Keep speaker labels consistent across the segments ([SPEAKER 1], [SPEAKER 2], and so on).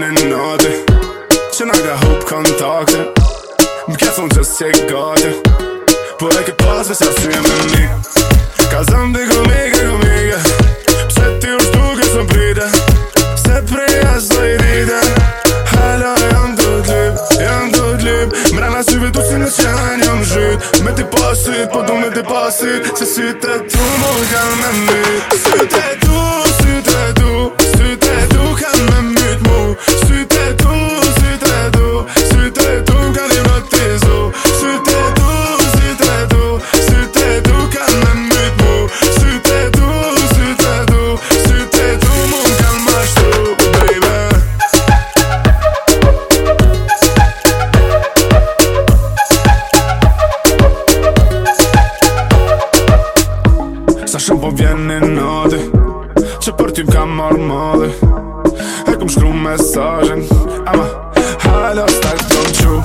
[SPEAKER 1] nën nade Që nga ka hop kontakte Më ke thonë që s'je gate Po e ke pas vese asy me mi Ka zëm di komike, komike Pse ti u shtu kës më prite Se prej as dhe i dite Hello, jam të t'lip, jam të t'lip Mra në syve tu si në qenë jam zhyt Me ti pasit, po du me ti pasit Se si të tu më me mi shumë po vjen në nëti Që për ty m'ka marrë modi E këm shkru mesajin Ama, hallo stak të më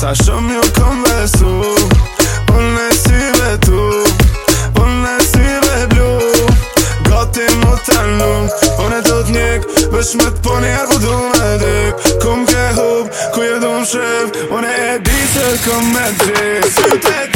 [SPEAKER 1] Sa shumë ju këm besu Unë e syve tu Unë e syve blu Gati mu të lu Unë e do t'njek Vesh me t'po njerë ku du me dik Kum ke hub, ku jë du më shif Unë e di se këm me dris Këm të të